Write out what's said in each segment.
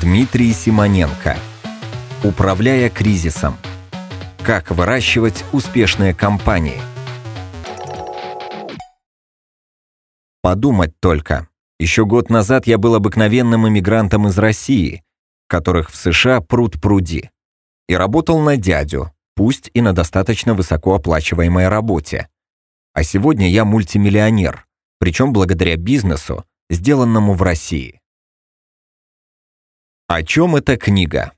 Дмитрий Симоненко. Управляя кризисом. Как выращивать успешные компании. Подумать только. Еще год назад я был обыкновенным иммигрантом из России, которых в США пруд пруди. И работал на дядю, пусть и на достаточно высокооплачиваемой работе. А сегодня я мультимиллионер, причем благодаря бизнесу, сделанному в России. О чем эта книга?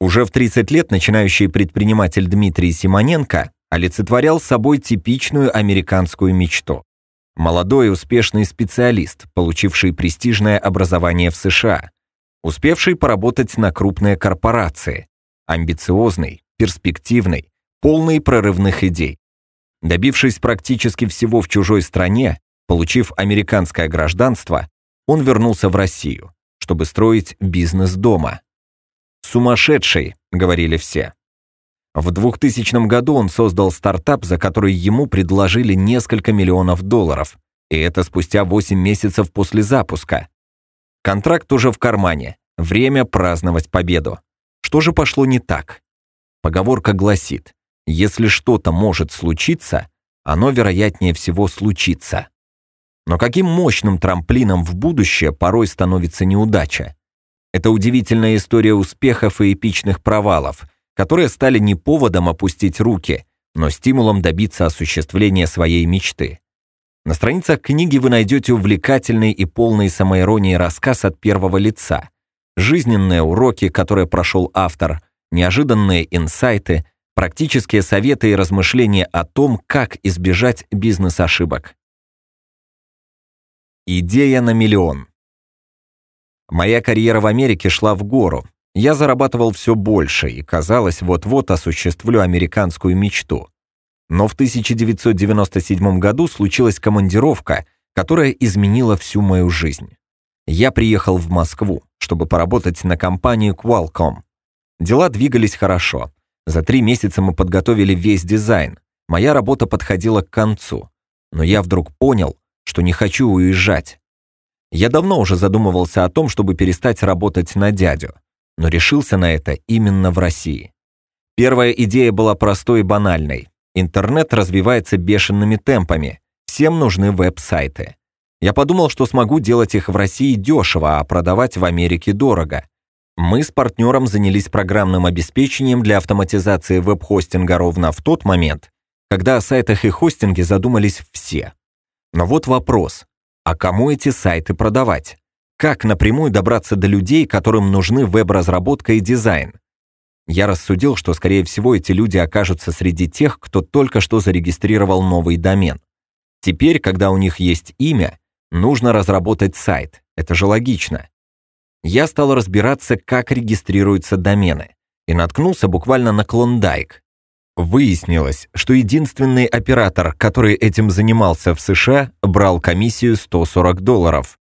Уже в 30 лет начинающий предприниматель Дмитрий Симоненко олицетворял собой типичную американскую мечту. Молодой и успешный специалист, получивший престижное образование в США, успевший поработать на крупные корпорации, амбициозный, перспективный, полный прорывных идей. Добившись практически всего в чужой стране, получив американское гражданство, он вернулся в Россию чтобы строить бизнес дома. «Сумасшедший», — говорили все. В 2000 году он создал стартап, за который ему предложили несколько миллионов долларов, и это спустя 8 месяцев после запуска. Контракт уже в кармане, время праздновать победу. Что же пошло не так? Поговорка гласит, если что-то может случиться, оно вероятнее всего случится. Но каким мощным трамплином в будущее порой становится неудача? Это удивительная история успехов и эпичных провалов, которые стали не поводом опустить руки, но стимулом добиться осуществления своей мечты. На страницах книги вы найдете увлекательный и полный самоиронии рассказ от первого лица, жизненные уроки, которые прошел автор, неожиданные инсайты, практические советы и размышления о том, как избежать бизнес-ошибок. Идея на миллион. Моя карьера в Америке шла в гору. Я зарабатывал все больше и, казалось, вот-вот осуществлю американскую мечту. Но в 1997 году случилась командировка, которая изменила всю мою жизнь. Я приехал в Москву, чтобы поработать на компанию Qualcomm. Дела двигались хорошо. За три месяца мы подготовили весь дизайн. Моя работа подходила к концу. Но я вдруг понял, что не хочу уезжать. Я давно уже задумывался о том, чтобы перестать работать на дядю, но решился на это именно в России. Первая идея была простой и банальной. Интернет развивается бешеными темпами, всем нужны веб-сайты. Я подумал, что смогу делать их в России дешево, а продавать в Америке дорого. Мы с партнером занялись программным обеспечением для автоматизации веб-хостинга ровно в тот момент, когда о сайтах и хостинге задумались все. Но вот вопрос. А кому эти сайты продавать? Как напрямую добраться до людей, которым нужны веб-разработка и дизайн? Я рассудил, что, скорее всего, эти люди окажутся среди тех, кто только что зарегистрировал новый домен. Теперь, когда у них есть имя, нужно разработать сайт. Это же логично. Я стал разбираться, как регистрируются домены, и наткнулся буквально на Клондайк, Выяснилось, что единственный оператор, который этим занимался в США, брал комиссию 140 долларов.